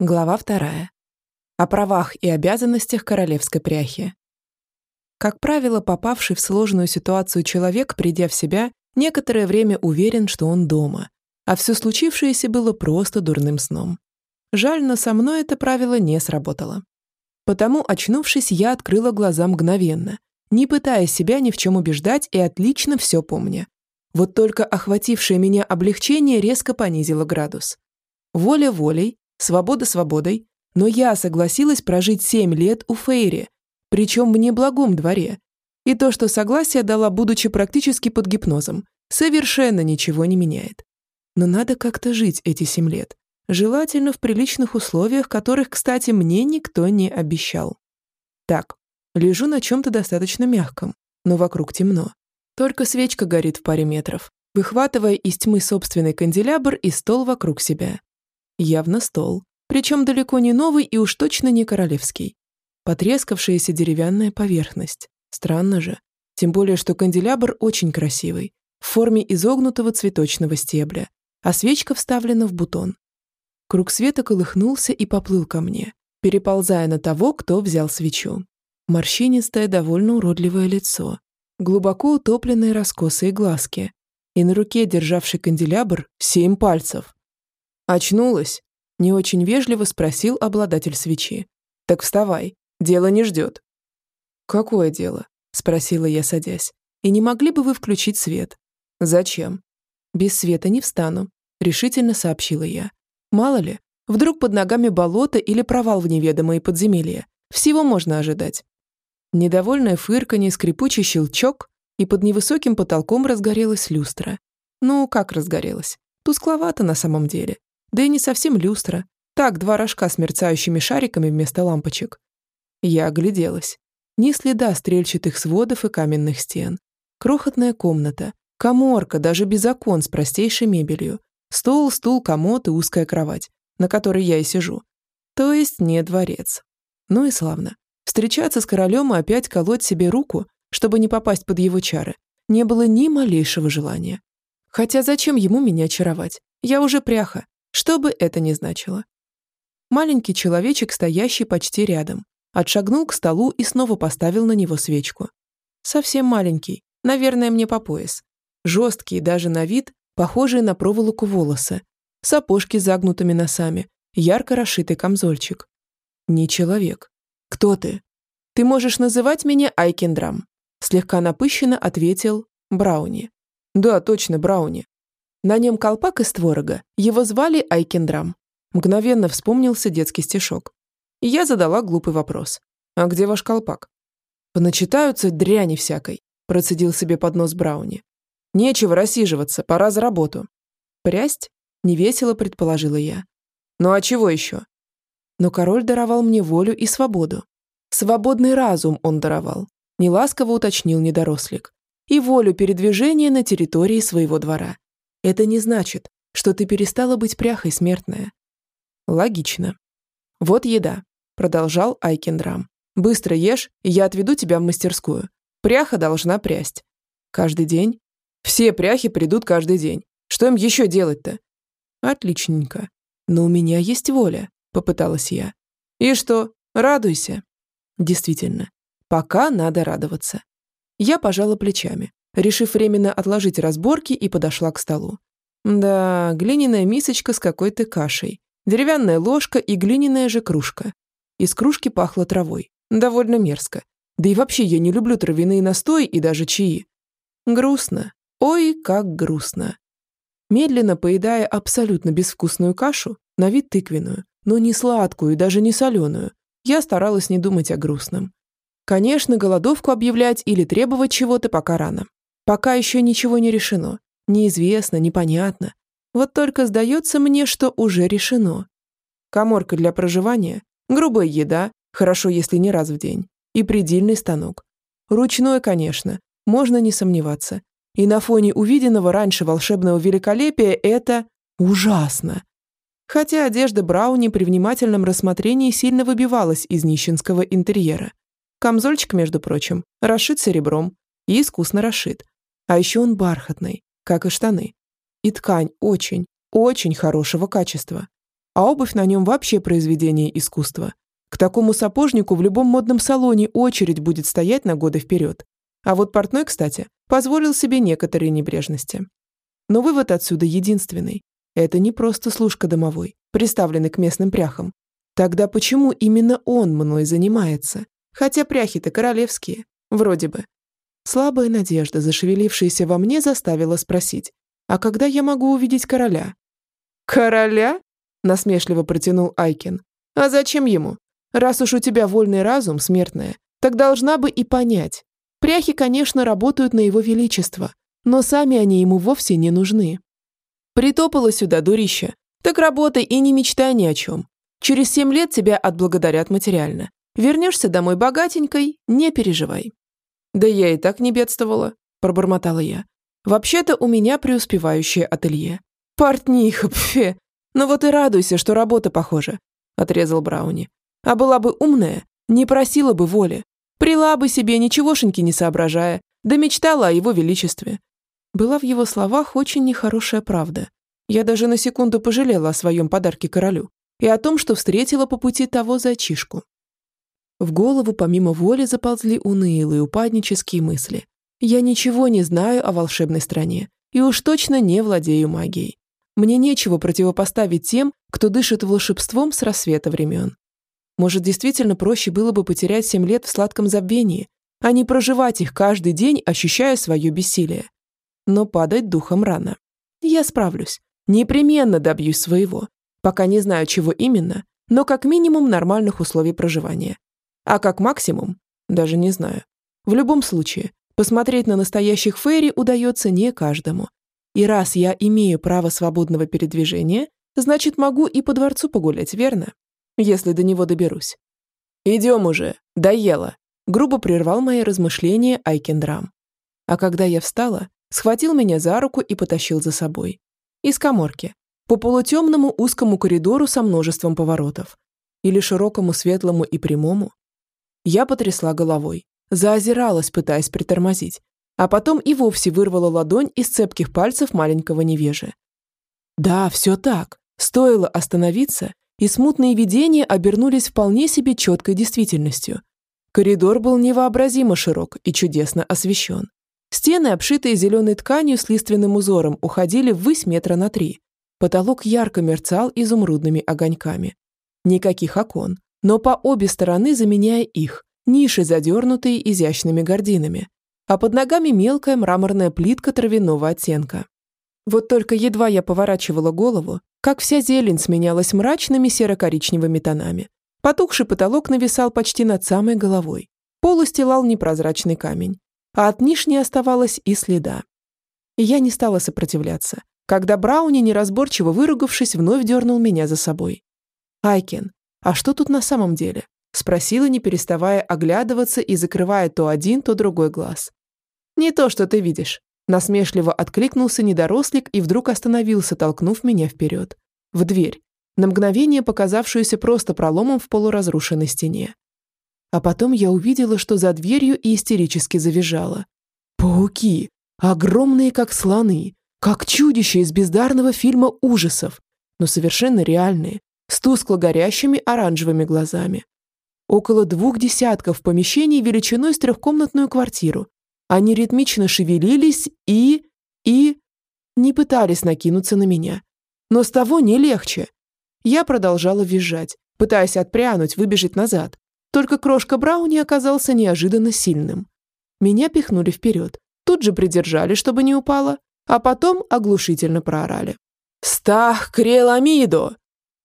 Глава вторая. О правах и обязанностях королевской пряхи. Как правило, попавший в сложную ситуацию человек, придя в себя, некоторое время уверен, что он дома, а все случившееся было просто дурным сном. Жаль, но со мной это правило не сработало. Потому, очнувшись, я открыла глаза мгновенно, не пытаясь себя ни в чем убеждать и отлично все помня. Вот только охватившее меня облегчение резко понизило градус. Воля волей, свобода свободой, но я согласилась прожить семь лет у Фейри, причем в неблагом дворе. И то, что согласие дала, будучи практически под гипнозом, совершенно ничего не меняет. Но надо как-то жить эти семь лет. Желательно в приличных условиях, которых, кстати, мне никто не обещал. Так, лежу на чем-то достаточно мягком, но вокруг темно. Только свечка горит в паре метров, выхватывая из тьмы собственный канделябр и стол вокруг себя. Явно стол. Причем далеко не новый и уж точно не королевский. Потрескавшаяся деревянная поверхность. Странно же. Тем более, что канделябр очень красивый, в форме изогнутого цветочного стебля, а свечка вставлена в бутон. Круг света колыхнулся и поплыл ко мне, переползая на того, кто взял свечу. Морщинистое, довольно уродливое лицо, глубоко утопленные раскосые глазки и на руке, державший канделябр, семь пальцев. «Очнулась?» – не очень вежливо спросил обладатель свечи. «Так вставай, дело не ждет». «Какое дело?» – спросила я, садясь. «И не могли бы вы включить свет?» «Зачем?» «Без света не встану», – решительно сообщила я. «Мало ли, вдруг под ногами болото или провал в неведомые подземелья. Всего можно ожидать». Недовольное фырканье, скрипучий щелчок, и под невысоким потолком разгорелась люстра. Ну, как разгорелась? Тускловато на самом деле. Да и не совсем люстра. Так, два рожка с мерцающими шариками вместо лампочек. Я огляделась. Ни следа стрельчатых сводов и каменных стен. Крохотная комната. Коморка, даже без окон, с простейшей мебелью. Стол, стул, комод и узкая кровать, на которой я и сижу. То есть не дворец. Ну и славно. Встречаться с королем и опять колоть себе руку, чтобы не попасть под его чары, не было ни малейшего желания. Хотя зачем ему меня очаровать? Я уже пряха, что бы это ни значило. Маленький человечек, стоящий почти рядом, отшагнул к столу и снова поставил на него свечку. Совсем маленький, наверное, мне по пояс. Жесткий даже на вид, похожие на проволоку волосы, сапожки с загнутыми носами, ярко расшитый камзольчик. Не человек. Кто ты? Ты можешь называть меня Айкендрам, слегка напыщенно ответил Брауни. Да, точно, Брауни. На нем колпак из творога. Его звали Айкендрам. Мгновенно вспомнился детский стишок. Я задала глупый вопрос. «А где ваш колпак?» «Поначитаются дряни всякой», процедил себе под нос Брауни. «Нечего рассиживаться, пора за работу». «Прясть?» – невесело предположила я. «Ну а чего еще?» Но король даровал мне волю и свободу. Свободный разум он даровал, неласково уточнил недорослик, и волю передвижения на территории своего двора. Это не значит, что ты перестала быть пряхой смертная. Логично. Вот еда, продолжал Айкендрам. Быстро ешь, и я отведу тебя в мастерскую. Пряха должна прясть. Каждый день? Все пряхи придут каждый день. Что им еще делать-то? Отличненько. Но у меня есть воля, попыталась я. И что? Радуйся. Действительно, пока надо радоваться. Я пожала плечами решив временно отложить разборки и подошла к столу. Да, глиняная мисочка с какой-то кашей, деревянная ложка и глиняная же кружка. Из кружки пахло травой. Довольно мерзко. Да и вообще я не люблю травяные настои и даже чаи. Грустно. Ой, как грустно. Медленно поедая абсолютно безвкусную кашу, на вид тыквенную, но не сладкую и даже не соленую, я старалась не думать о грустном. Конечно, голодовку объявлять или требовать чего-то пока рано. Пока еще ничего не решено. Неизвестно, непонятно. Вот только сдается мне, что уже решено. Коморка для проживания, грубая еда, хорошо, если не раз в день, и предельный станок. Ручной, конечно, можно не сомневаться. И на фоне увиденного раньше волшебного великолепия это ужасно. Хотя одежда Брауни при внимательном рассмотрении сильно выбивалась из нищенского интерьера. Камзольчик, между прочим, расшит серебром и искусно расшит, а еще он бархатный, как и штаны. И ткань очень, очень хорошего качества. а обувь на нем вообще произведение искусства. К такому сапожнику в любом модном салоне очередь будет стоять на годы вперед. А вот портной, кстати, позволил себе некоторые небрежности. Но вывод отсюда единственный. Это не просто служка домовой, приставленный к местным пряхам. Тогда почему именно он мной занимается? Хотя пряхи-то королевские, вроде бы. Слабая надежда, зашевелившаяся во мне, заставила спросить, а когда я могу увидеть короля? «Короля?» – насмешливо протянул Айкин. «А зачем ему? Раз уж у тебя вольный разум, смертная, так должна бы и понять. Пряхи, конечно, работают на его величество, но сами они ему вовсе не нужны. Притопало сюда, дурище. Так работай и не мечтай ни о чем. Через семь лет тебя отблагодарят материально. Вернешься домой богатенькой, не переживай. Да я и так не бедствовала, пробормотала я. Вообще-то у меня преуспевающее ателье. Портниха, пфе. Ну вот и радуйся, что работа похожа, отрезал Брауни. А была бы умная, не просила бы воли. Прила бы себе, ничегошеньки не соображая, да мечтала о его величестве. Была в его словах очень нехорошая правда. Я даже на секунду пожалела о своем подарке королю и о том, что встретила по пути того зайчишку. В голову помимо воли заползли унылые упаднические мысли. Я ничего не знаю о волшебной стране и уж точно не владею магией. Мне нечего противопоставить тем, кто дышит волшебством с рассвета времен. Может, действительно проще было бы потерять семь лет в сладком забвении, а не проживать их каждый день, ощущая свое бессилие. Но падать духом рано. Я справлюсь. Непременно добьюсь своего. Пока не знаю, чего именно, но как минимум нормальных условий проживания. А как максимум, даже не знаю. В любом случае, посмотреть на настоящих фейри удается не каждому. И раз я имею право свободного передвижения, значит, могу и по дворцу погулять, верно? если до него доберусь. «Идем уже, доела», — грубо прервал мои размышления Айкендрам. А когда я встала, схватил меня за руку и потащил за собой. Из коморки, по полутемному узкому коридору со множеством поворотов. Или широкому, светлому и прямому. Я потрясла головой, заозиралась, пытаясь притормозить, а потом и вовсе вырвала ладонь из цепких пальцев маленького невежи. Да, все так. Стоило остановиться, и смутные видения обернулись вполне себе четкой действительностью. Коридор был невообразимо широк и чудесно освещен. Стены, обшитые зеленой тканью с лиственным узором, уходили ввысь метра на три. Потолок ярко мерцал изумрудными огоньками. Никаких окон, но по обе стороны заменяя их, ниши, задернутые изящными гординами, а под ногами мелкая мраморная плитка травяного оттенка. Вот только едва я поворачивала голову, как вся зелень сменялась мрачными серо-коричневыми тонами. Потухший потолок нависал почти над самой головой. Пол устилал непрозрачный камень, а от ниш не оставалось и следа. Я не стала сопротивляться, когда Брауни, неразборчиво выругавшись, вновь дернул меня за собой. «Айкен, а что тут на самом деле?» спросила, не переставая оглядываться и закрывая то один, то другой глаз. «Не то, что ты видишь», Насмешливо откликнулся недорослик и вдруг остановился, толкнув меня вперед. В дверь, на мгновение показавшуюся просто проломом в полуразрушенной стене. А потом я увидела, что за дверью и истерически завизжала. Пауки! Огромные, как слоны, как чудища из бездарного фильма ужасов, но совершенно реальные, с тускло горящими оранжевыми глазами. Около двух десятков помещений величиной с трехкомнатную квартиру, они ритмично шевелились и... и... не пытались накинуться на меня. Но с того не легче. Я продолжала визжать, пытаясь отпрянуть, выбежать назад. Только крошка Брауни оказался неожиданно сильным. Меня пихнули вперед, тут же придержали, чтобы не упала, а потом оглушительно проорали. «Стах Креламидо!»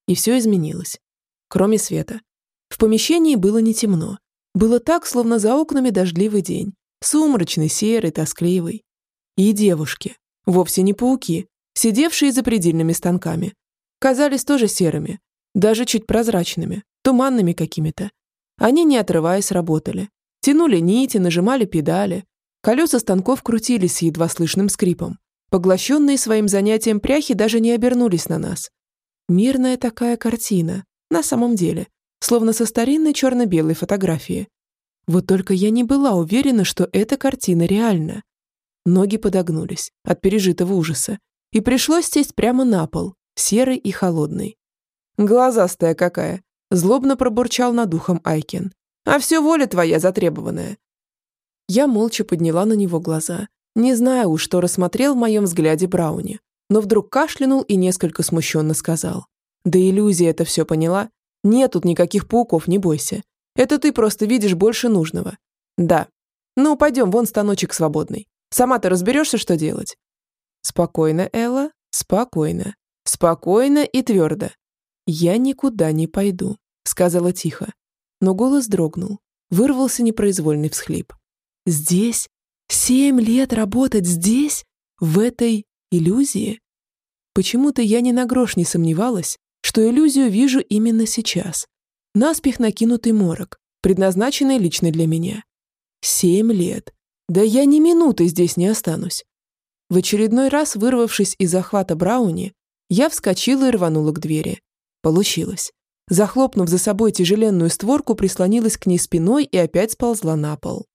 И все изменилось. Кроме света. В помещении было не темно. Было так, словно за окнами дождливый день, сумрачный, серый, тоскливый. И девушки, вовсе не пауки, сидевшие за предельными станками, казались тоже серыми, даже чуть прозрачными, туманными какими-то. Они, не отрываясь, работали. Тянули нити, нажимали педали. Колеса станков крутились с едва слышным скрипом. Поглощенные своим занятием пряхи даже не обернулись на нас. Мирная такая картина, на самом деле, словно со старинной черно-белой фотографии. Вот только я не была уверена, что эта картина реальна. Ноги подогнулись от пережитого ужаса, и пришлось сесть прямо на пол, серый и холодный. Глазастая какая!» Злобно пробурчал над ухом Айкин. «А все воля твоя затребованная». Я молча подняла на него глаза, не зная уж, что рассмотрел в моем взгляде Брауни, но вдруг кашлянул и несколько смущенно сказал. «Да иллюзия это все поняла? Нет тут никаких пауков, не бойся. Это ты просто видишь больше нужного. Да. Ну, пойдем, вон станочек свободный. Сама ты разберешься, что делать?» «Спокойно, Элла, спокойно. Спокойно и твердо. Я никуда не пойду», — сказала тихо. Но голос дрогнул. Вырвался непроизвольный всхлип. «Здесь? Семь лет работать здесь? В этой иллюзии?» Почему-то я ни на грош не сомневалась, что иллюзию вижу именно сейчас. Наспех накинутый морок, предназначенный лично для меня. Семь лет. Да я ни минуты здесь не останусь. В очередной раз, вырвавшись из захвата Брауни, я вскочила и рванула к двери. Получилось. Захлопнув за собой тяжеленную створку, прислонилась к ней спиной и опять сползла на пол.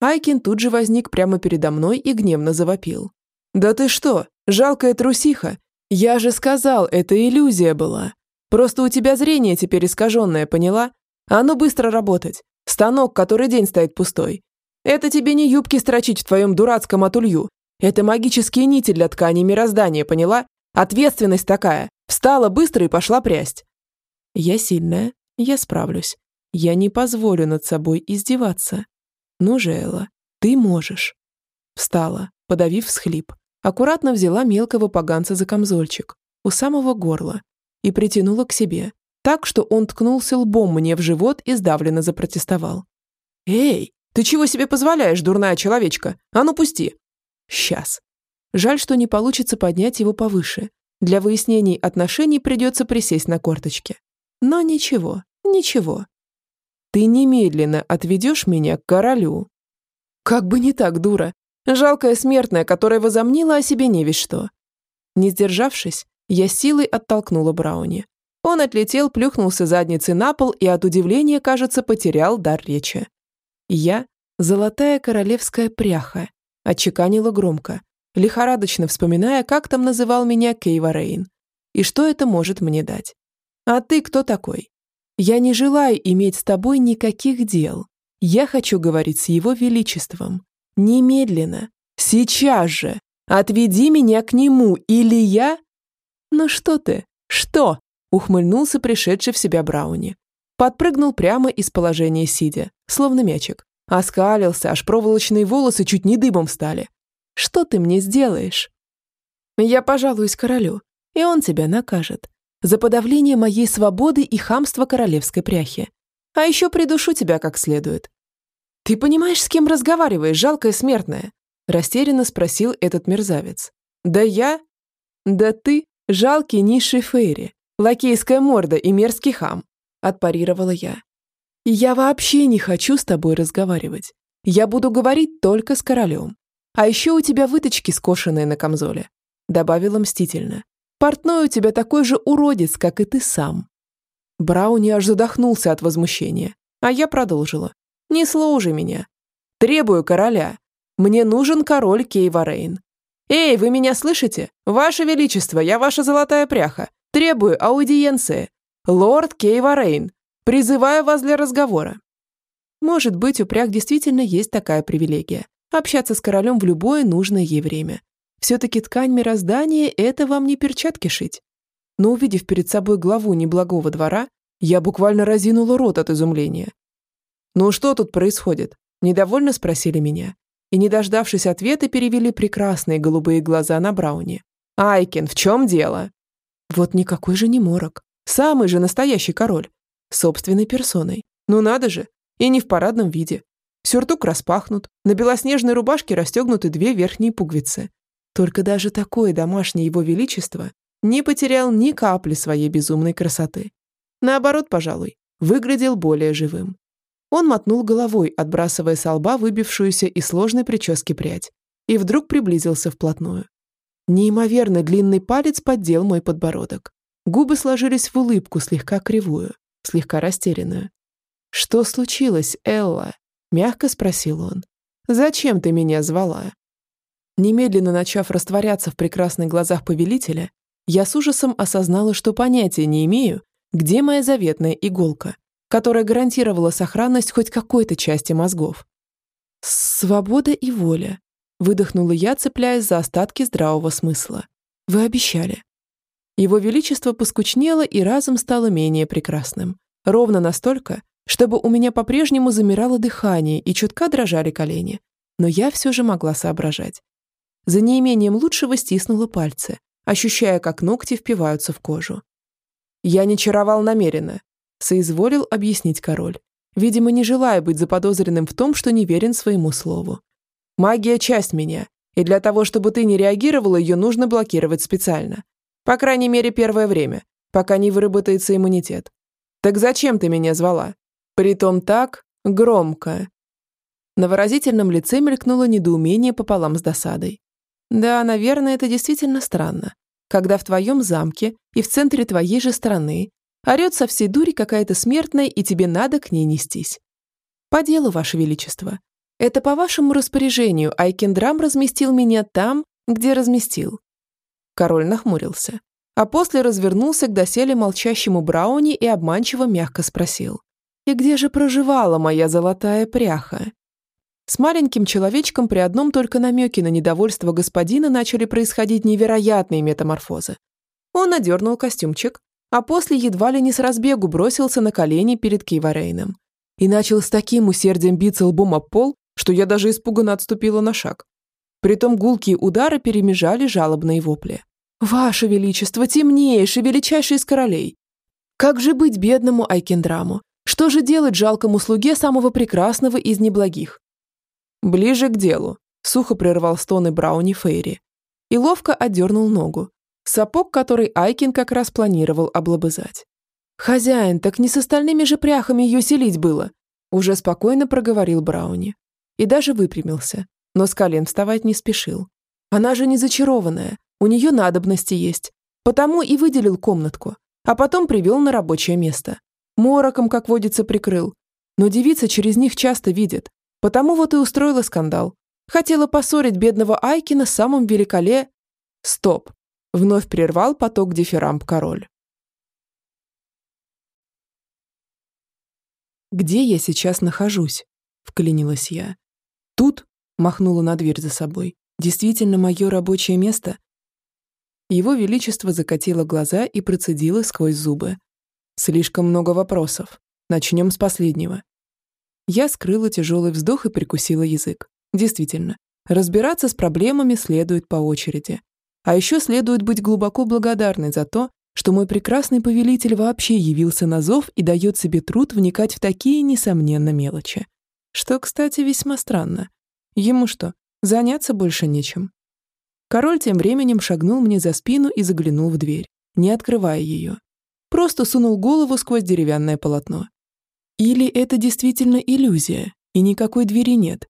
Айкин тут же возник прямо передо мной и гневно завопил. «Да ты что, жалкая трусиха! Я же сказал, это иллюзия была. Просто у тебя зрение теперь искаженное, поняла? А ну быстро работать. Станок который день стоит пустой. Это тебе не юбки строчить в твоем дурацком атулью. Это магические нити для ткани мироздания, поняла? Ответственность такая. Встала быстро и пошла прясть. Я сильная, я справлюсь. Я не позволю над собой издеваться. Ну же, Элла, ты можешь. Встала, подавив всхлип. Аккуратно взяла мелкого поганца за камзольчик у самого горла и притянула к себе, так что он ткнулся лбом мне в живот и сдавленно запротестовал. «Эй, ты чего себе позволяешь, дурная человечка? А ну пусти!» «Сейчас». Жаль, что не получится поднять его повыше. Для выяснений отношений придется присесть на корточки. Но ничего, ничего. Ты немедленно отведешь меня к королю. Как бы не так, дура. Жалкая смертная, которая возомнила о себе не весь что. Не сдержавшись, я силой оттолкнула Брауни. Он отлетел, плюхнулся задницей на пол и от удивления, кажется, потерял дар речи. Я — золотая королевская пряха, отчеканила громко, лихорадочно вспоминая, как там называл меня Кейва Рейн. И что это может мне дать? А ты кто такой? Я не желаю иметь с тобой никаких дел. Я хочу говорить с его величеством. Немедленно. Сейчас же. Отведи меня к нему, или я... Ну что ты? Что? Ухмыльнулся пришедший в себя Брауни. Подпрыгнул прямо из положения сидя, словно мячик. Оскалился, аж проволочные волосы чуть не дыбом встали. Что ты мне сделаешь? Я пожалуюсь королю, и он тебя накажет. За подавление моей свободы и хамство королевской пряхи. А еще придушу тебя как следует. «Ты понимаешь, с кем разговариваешь, жалкая смертная?» Растерянно спросил этот мерзавец. «Да я?» «Да ты, жалкий низший Фейри, лакейская морда и мерзкий хам», отпарировала я. «Я вообще не хочу с тобой разговаривать. Я буду говорить только с королем. А еще у тебя выточки скошенные на камзоле», добавила мстительно. «Портной у тебя такой же уродец, как и ты сам». Брауни аж задохнулся от возмущения, а я продолжила. Не служи меня. Требую короля. Мне нужен король Кейварейн. Эй, вы меня слышите? Ваше Величество, я ваша золотая пряха. Требую аудиенции. Лорд Кейварейн. Призываю вас для разговора. Может быть, у прях действительно есть такая привилегия – общаться с королем в любое нужное ей время. Все-таки ткань мироздания – это вам не перчатки шить. Но увидев перед собой главу неблагого двора, я буквально разинула рот от изумления. «Ну что тут происходит?» – недовольно спросили меня. И, не дождавшись ответа, перевели прекрасные голубые глаза на Брауни. «Айкин, в чем дело?» Вот никакой же не морок. Самый же настоящий король. Собственной персоной. Ну надо же. И не в парадном виде. Сюртук распахнут, на белоснежной рубашке расстегнуты две верхние пуговицы. Только даже такое домашнее его величество не потерял ни капли своей безумной красоты. Наоборот, пожалуй, выглядел более живым. Он мотнул головой, отбрасывая со лба выбившуюся из сложной прически прядь, и вдруг приблизился вплотную. Неимоверно длинный палец поддел мой подбородок. Губы сложились в улыбку, слегка кривую, слегка растерянную. «Что случилось, Элла?» — мягко спросил он. «Зачем ты меня звала?» Немедленно начав растворяться в прекрасных глазах повелителя, я с ужасом осознала, что понятия не имею, где моя заветная иголка, которая гарантировала сохранность хоть какой-то части мозгов. «Свобода и воля», — выдохнула я, цепляясь за остатки здравого смысла. «Вы обещали». Его Величество поскучнело и разом стало менее прекрасным. Ровно настолько, чтобы у меня по-прежнему замирало дыхание и чутка дрожали колени. Но я все же могла соображать. За неимением лучшего стиснула пальцы, ощущая, как ногти впиваются в кожу. «Я не чаровал намеренно», — соизволил объяснить король, видимо, не желая быть заподозренным в том, что не верен своему слову. «Магия — часть меня, и для того, чтобы ты не реагировала, ее нужно блокировать специально. По крайней мере, первое время, пока не выработается иммунитет. Так зачем ты меня звала? Притом так громко». На выразительном лице мелькнуло недоумение пополам с досадой. Да, наверное, это действительно странно, когда в твоем замке и в центре твоей же страны орет со всей дури какая-то смертная, и тебе надо к ней нестись. По делу, Ваше Величество. Это по вашему распоряжению Айкендрам разместил меня там, где разместил. Король нахмурился, а после развернулся к доселе молчащему Брауни и обманчиво мягко спросил. «И где же проживала моя золотая пряха?» С маленьким человечком при одном только намеке на недовольство господина начали происходить невероятные метаморфозы. Он одернул костюмчик, а после едва ли не с разбегу бросился на колени перед Киеварейном и начал с таким усердием биться лбом об пол, что я даже испуганно отступила на шаг. Притом гулкие удары перемежали жалобные вопли. «Ваше Величество, темнейший, величайший из королей! Как же быть бедному Айкендраму? Что же делать жалкому слуге самого прекрасного из неблагих? «Ближе к делу», — сухо прервал стоны Брауни Фейри. И ловко отдернул ногу. Сапог, который Айкин как раз планировал облобызать. «Хозяин, так не с остальными же пряхами ее селить было», уже спокойно проговорил Брауни. И даже выпрямился, но с колен вставать не спешил. Она же не зачарованная, у нее надобности есть. Потому и выделил комнатку, а потом привел на рабочее место. Мороком, как водится, прикрыл. Но девица через них часто видит, Потому вот и устроила скандал. Хотела поссорить бедного Айкина с самым великоле... Стоп. Вновь прервал поток дифирамб король. «Где я сейчас нахожусь?» — вклинилась я. «Тут?» — махнула на дверь за собой. «Действительно мое рабочее место?» Его Величество закатило глаза и процедило сквозь зубы. «Слишком много вопросов. Начнем с последнего. Я скрыла тяжелый вздох и прикусила язык. Действительно, разбираться с проблемами следует по очереди. А еще следует быть глубоко благодарной за то, что мой прекрасный повелитель вообще явился на зов и дает себе труд вникать в такие, несомненно, мелочи. Что, кстати, весьма странно. Ему что, заняться больше нечем? Король тем временем шагнул мне за спину и заглянул в дверь, не открывая ее. Просто сунул голову сквозь деревянное полотно. Или это действительно иллюзия, и никакой двери нет?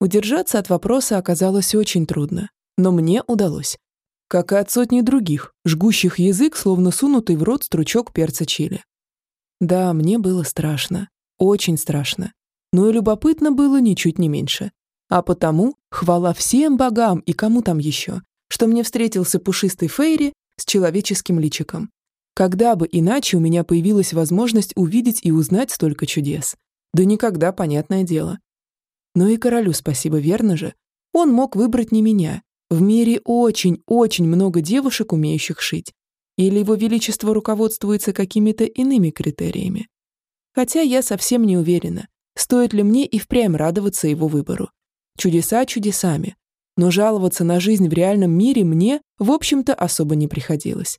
Удержаться от вопроса оказалось очень трудно, но мне удалось. Как и от сотни других, жгущих язык, словно сунутый в рот стручок перца чили. Да, мне было страшно, очень страшно, но и любопытно было ничуть не меньше. А потому хвала всем богам и кому там еще, что мне встретился пушистый Фейри с человеческим личиком, когда бы иначе у меня появилась возможность увидеть и узнать столько чудес? Да никогда, понятное дело. Но и королю спасибо, верно же? Он мог выбрать не меня. В мире очень-очень много девушек, умеющих шить. Или его величество руководствуется какими-то иными критериями. Хотя я совсем не уверена, стоит ли мне и впрямь радоваться его выбору. Чудеса чудесами. Но жаловаться на жизнь в реальном мире мне, в общем-то, особо не приходилось.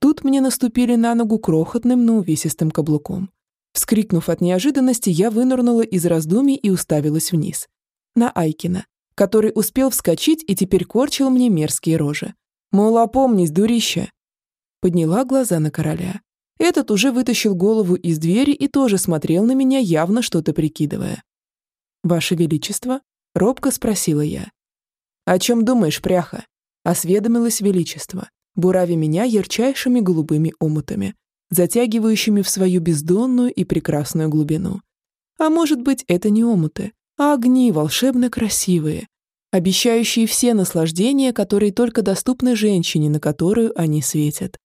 Тут мне наступили на ногу крохотным, но увесистым каблуком. Вскрикнув от неожиданности, я вынырнула из раздумий и уставилась вниз. На Айкина, который успел вскочить и теперь корчил мне мерзкие рожи. Мол, опомнись, дурище. Подняла глаза на короля. Этот уже вытащил голову из двери и тоже смотрел на меня, явно что-то прикидывая. «Ваше Величество?» — робко спросила я. «О чем думаешь, пряха?» — осведомилось Величество, бурави меня ярчайшими голубыми омутами, затягивающими в свою бездонную и прекрасную глубину. А может быть, это не омуты, а огни волшебно красивые. обещающие все наслаждения, которые только доступны женщине, на которую они светят.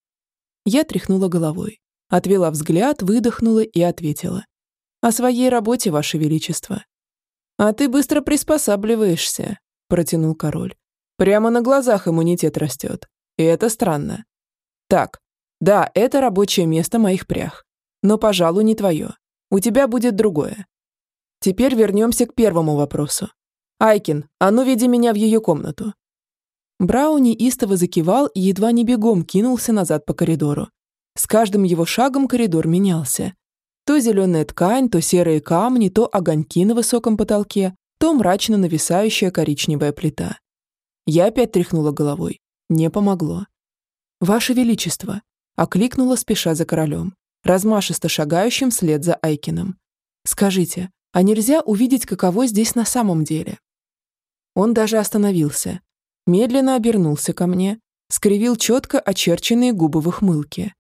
Я тряхнула головой, отвела взгляд, выдохнула и ответила. «О своей работе, Ваше Величество». «А ты быстро приспосабливаешься», – протянул король. «Прямо на глазах иммунитет растет. И это странно. Так, да, это рабочее место моих прях. Но, пожалуй, не твое. У тебя будет другое. Теперь вернемся к первому вопросу. Айкин, а ну веди меня в ее комнату. Брауни истово закивал и едва не бегом кинулся назад по коридору. С каждым его шагом коридор менялся. То зеленая ткань, то серые камни, то огоньки на высоком потолке, то мрачно нависающая коричневая плита. Я опять тряхнула головой. Не помогло. «Ваше Величество!» – окликнула, спеша за королем, размашисто шагающим вслед за Айкином. «Скажите, а нельзя увидеть, каково здесь на самом деле?» Он даже остановился, медленно обернулся ко мне, скривил четко очерченные губы в ухмылке.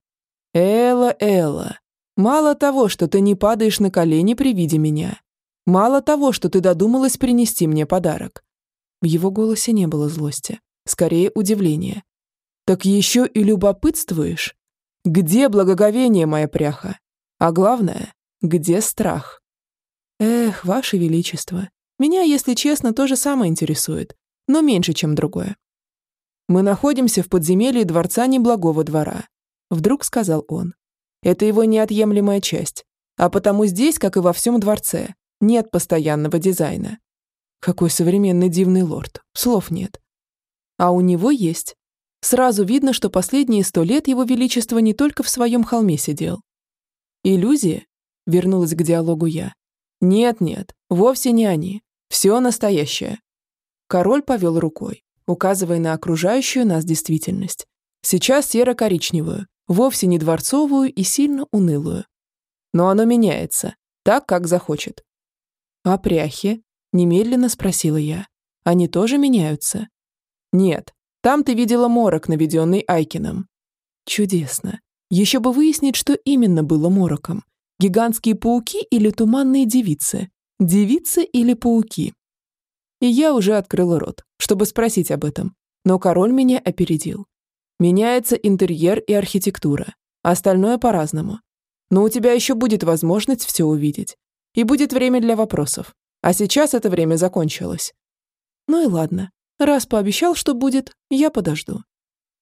«Элла, Элла, мало того, что ты не падаешь на колени при виде меня, мало того, что ты додумалась принести мне подарок». В его голосе не было злости, скорее удивления. «Так еще и любопытствуешь? Где благоговение, моя пряха? А главное, где страх?» «Эх, ваше величество, меня, если честно, то же самое интересует, но меньше, чем другое. «Мы находимся в подземелье дворца Неблагого двора», — вдруг сказал он. «Это его неотъемлемая часть, а потому здесь, как и во всем дворце, нет постоянного дизайна». Какой современный дивный лорд, слов нет. А у него есть. Сразу видно, что последние сто лет его величество не только в своем холме сидел. «Иллюзия?» — вернулась к диалогу я. «Нет-нет, вовсе не они. Все настоящее. Король повел рукой, указывая на окружающую нас действительность. Сейчас серо-коричневую, вовсе не дворцовую и сильно унылую. Но оно меняется, так, как захочет. «А пряхи?» – немедленно спросила я. «Они тоже меняются?» «Нет, там ты видела морок, наведенный Айкином». «Чудесно. Еще бы выяснить, что именно было мороком. Гигантские пауки или туманные девицы? Девицы или пауки? И я уже открыла рот, чтобы спросить об этом, но король меня опередил. Меняется интерьер и архитектура, остальное по-разному. Но у тебя еще будет возможность все увидеть. И будет время для вопросов. А сейчас это время закончилось. Ну и ладно. Раз пообещал, что будет, я подожду.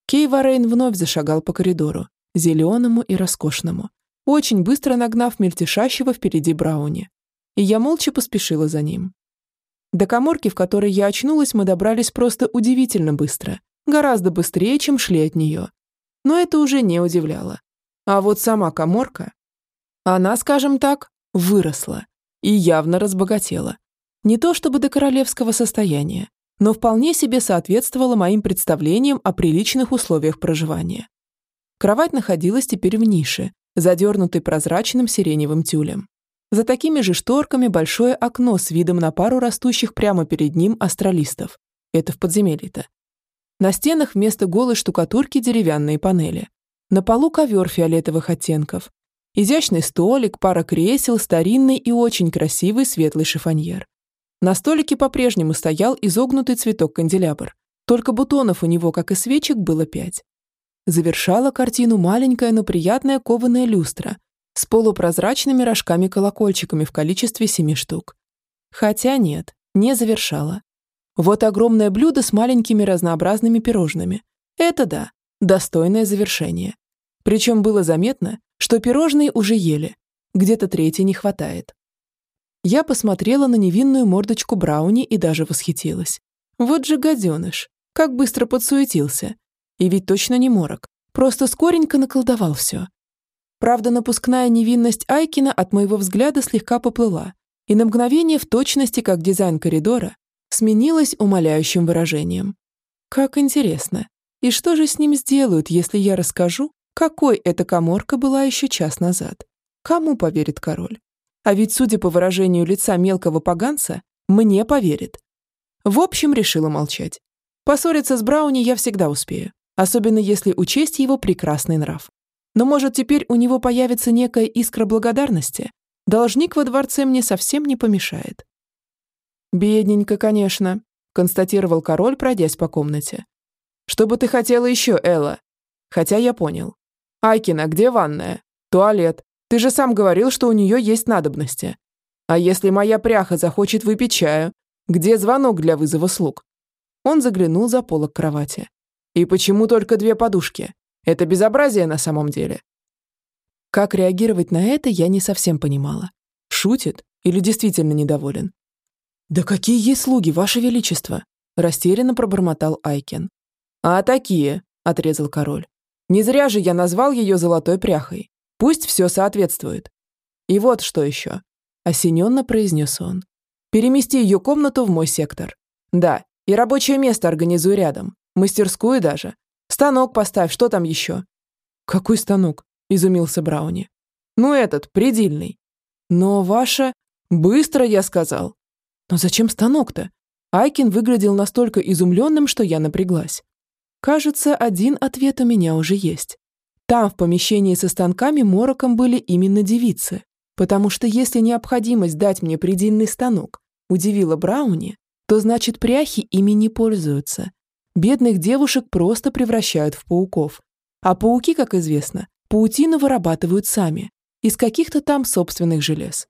Кей Варейн вновь зашагал по коридору, зеленому и роскошному, очень быстро нагнав мельтешащего впереди Брауни и я молча поспешила за ним. До коморки, в которой я очнулась, мы добрались просто удивительно быстро, гораздо быстрее, чем шли от нее. Но это уже не удивляло. А вот сама коморка, она, скажем так, выросла и явно разбогатела. Не то чтобы до королевского состояния, но вполне себе соответствовала моим представлениям о приличных условиях проживания. Кровать находилась теперь в нише, задернутой прозрачным сиреневым тюлем. За такими же шторками большое окно с видом на пару растущих прямо перед ним астралистов. Это в подземелье-то. На стенах вместо голой штукатурки деревянные панели. На полу ковер фиолетовых оттенков. Изящный столик, пара кресел, старинный и очень красивый светлый шифоньер. На столике по-прежнему стоял изогнутый цветок-канделябр. Только бутонов у него, как и свечек, было пять. Завершала картину маленькая, но приятная кованая люстра с полупрозрачными рожками-колокольчиками в количестве семи штук. Хотя нет, не завершала. Вот огромное блюдо с маленькими разнообразными пирожными. Это да, достойное завершение. Причем было заметно, что пирожные уже ели, где-то третьей не хватает. Я посмотрела на невинную мордочку Брауни и даже восхитилась. Вот же гаденыш, как быстро подсуетился. И ведь точно не морок, просто скоренько наколдовал все. Правда, напускная невинность Айкина от моего взгляда слегка поплыла, и на мгновение в точности, как дизайн коридора, сменилась умоляющим выражением. Как интересно. И что же с ним сделают, если я расскажу, какой эта коморка была еще час назад? Кому поверит король? А ведь, судя по выражению лица мелкого поганца, мне поверит. В общем, решила молчать. Поссориться с Брауни я всегда успею, особенно если учесть его прекрасный нрав. Но, может, теперь у него появится некая искра благодарности? Должник во дворце мне совсем не помешает. Бедненько, конечно. констатировал король, пройдясь по комнате. «Что бы ты хотела еще, Элла?» Хотя я понял. «Айкина, где ванная? Туалет. Ты же сам говорил, что у нее есть надобности. А если моя пряха захочет выпить чаю? Где звонок для вызова слуг?» Он заглянул за полок кровати. «И почему только две подушки? Это безобразие на самом деле». Как реагировать на это, я не совсем понимала. Шутит или действительно недоволен? «Да какие есть слуги, Ваше Величество?» растерянно пробормотал Айкен. «А такие», — отрезал король. «Не зря же я назвал ее золотой пряхой. Пусть все соответствует. И вот что еще», — осененно произнес он. «Перемести ее комнату в мой сектор. Да, и рабочее место организуй рядом, мастерскую даже. Станок поставь, что там еще?» «Какой станок?» — изумился Брауни. «Ну этот, предельный». «Но ваша...» «Быстро, я сказал». «Но зачем станок-то?» Айкин выглядел настолько изумленным, что я напряглась. Кажется, один ответ у меня уже есть. Там, в помещении со станками, мороком были именно девицы. Потому что если необходимость дать мне предельный станок удивила Брауни, то значит пряхи ими не пользуются. Бедных девушек просто превращают в пауков. А пауки, как известно, паутину вырабатывают сами, из каких-то там собственных желез.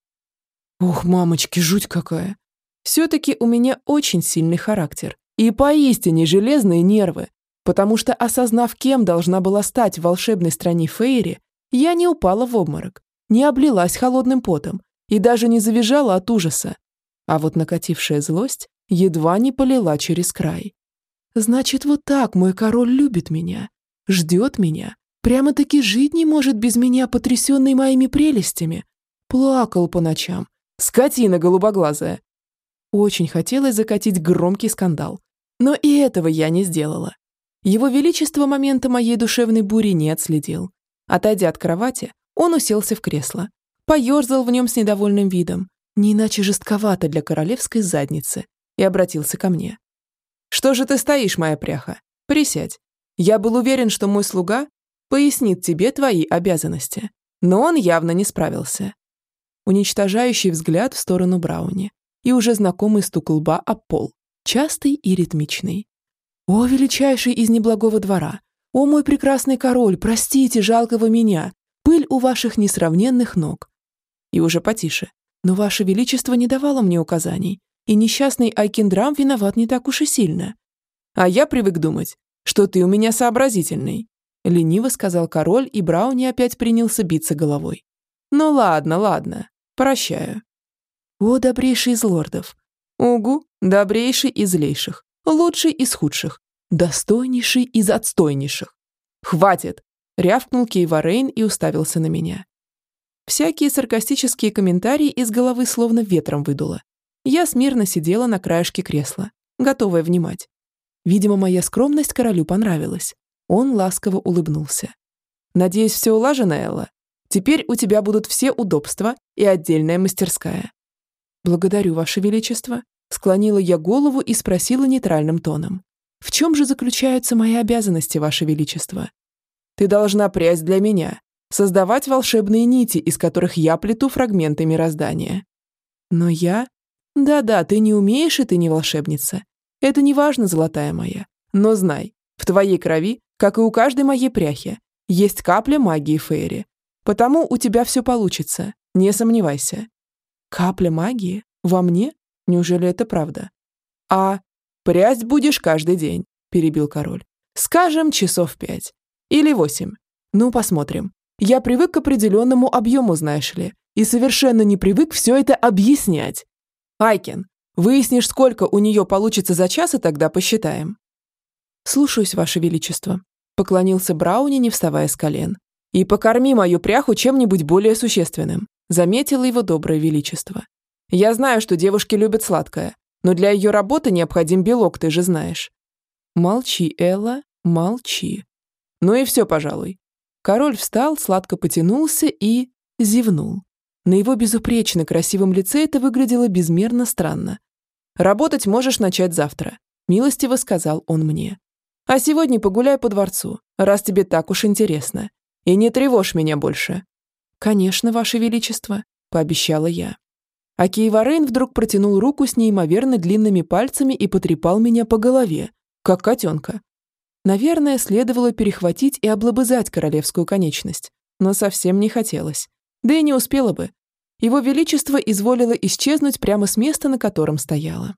Ух, мамочки, жуть какая. Все-таки у меня очень сильный характер и поистине железные нервы, потому что, осознав, кем должна была стать в волшебной стране Фейри, я не упала в обморок, не облилась холодным потом и даже не завизжала от ужаса. А вот накатившая злость едва не полила через край. Значит, вот так мой король любит меня, ждет меня, прямо-таки жить не может без меня, потрясенный моими прелестями. Плакал по ночам. Скотина голубоглазая. Очень хотелось закатить громкий скандал. Но и этого я не сделала. Его Величество момента моей душевной бури не отследил. Отойдя от кровати, он уселся в кресло, поерзал в нем с недовольным видом, не иначе жестковато для королевской задницы, и обратился ко мне. «Что же ты стоишь, моя пряха? Присядь. Я был уверен, что мой слуга пояснит тебе твои обязанности, но он явно не справился». Уничтожающий взгляд в сторону Брауни и уже знакомый стук лба об пол, частый и ритмичный. «О, величайший из неблагого двора! О, мой прекрасный король, простите жалкого меня! Пыль у ваших несравненных ног!» И уже потише. «Но ваше величество не давало мне указаний, и несчастный Айкендрам виноват не так уж и сильно. А я привык думать, что ты у меня сообразительный», лениво сказал король, и Брауни опять принялся биться головой. «Ну ладно, ладно, прощаю». «О, добрейший из лордов!» «Угу, добрейший из злейших лучший из худших, достойнейший из отстойнейших. «Хватит!» — рявкнул Кейварейн и уставился на меня. Всякие саркастические комментарии из головы словно ветром выдуло. Я смирно сидела на краешке кресла, готовая внимать. Видимо, моя скромность королю понравилась. Он ласково улыбнулся. «Надеюсь, все улажено, Элла? Теперь у тебя будут все удобства и отдельная мастерская». «Благодарю, Ваше Величество», Склонила я голову и спросила нейтральным тоном. «В чем же заключаются мои обязанности, Ваше Величество?» «Ты должна прясть для меня, создавать волшебные нити, из которых я плету фрагменты мироздания». «Но я...» «Да-да, ты не умеешь, и ты не волшебница. Это не важно, золотая моя. Но знай, в твоей крови, как и у каждой моей пряхи, есть капля магии Фейри. Потому у тебя все получится, не сомневайся». «Капля магии? Во мне?» Неужели это правда? А прясть будешь каждый день, перебил король. Скажем, часов пять. Или восемь. Ну, посмотрим. Я привык к определенному объему, знаешь ли, и совершенно не привык все это объяснять. Айкен, выяснишь, сколько у нее получится за час, и тогда посчитаем. Слушаюсь, Ваше Величество. Поклонился Брауни, не вставая с колен. И покорми мою пряху чем-нибудь более существенным. Заметило его доброе величество. Я знаю, что девушки любят сладкое, но для ее работы необходим белок, ты же знаешь». «Молчи, Элла, молчи». «Ну и все, пожалуй». Король встал, сладко потянулся и... зевнул. На его безупречно красивом лице это выглядело безмерно странно. «Работать можешь начать завтра», — милостиво сказал он мне. «А сегодня погуляй по дворцу, раз тебе так уж интересно. И не тревожь меня больше». «Конечно, Ваше Величество», — пообещала я. А Кейварейн вдруг протянул руку с неимоверно длинными пальцами и потрепал меня по голове, как котенка. Наверное, следовало перехватить и облобызать королевскую конечность, но совсем не хотелось. Да и не успела бы. Его Величество изволило исчезнуть прямо с места, на котором стояло.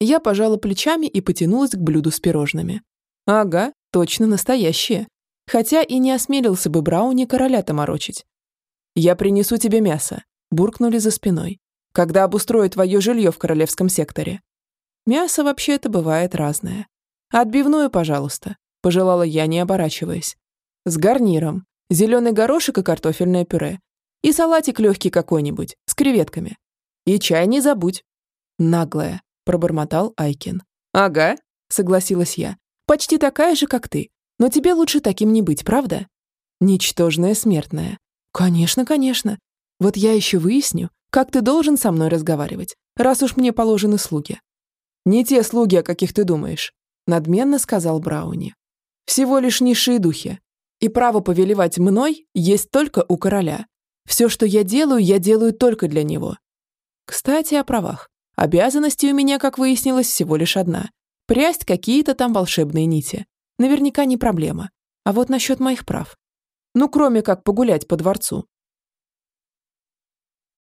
Я пожала плечами и потянулась к блюду с пирожными. Ага, точно настоящие. Хотя и не осмелился бы Брауни короля-то морочить. «Я принесу тебе мясо», – буркнули за спиной. «Когда обустрою твое жилье в королевском секторе». Мясо вообще-то бывает разное. «Отбивную, пожалуйста», – пожелала я, не оборачиваясь. «С гарниром. Зеленый горошек и картофельное пюре. И салатик легкий какой-нибудь, с креветками. И чай не забудь». «Наглая», – пробормотал Айкин. «Ага», – согласилась я. «Почти такая же, как ты. Но тебе лучше таким не быть, правда?» «Ничтожная смертная». «Конечно, конечно. Вот я еще выясню, как ты должен со мной разговаривать, раз уж мне положены слуги». «Не те слуги, о каких ты думаешь», – надменно сказал Брауни. «Всего лишь низшие духи. И право повелевать мной есть только у короля. Все, что я делаю, я делаю только для него. Кстати, о правах. Обязанности у меня, как выяснилось, всего лишь одна. Прясть какие-то там волшебные нити. Наверняка не проблема. А вот насчет моих прав. Ну, кроме как погулять по дворцу.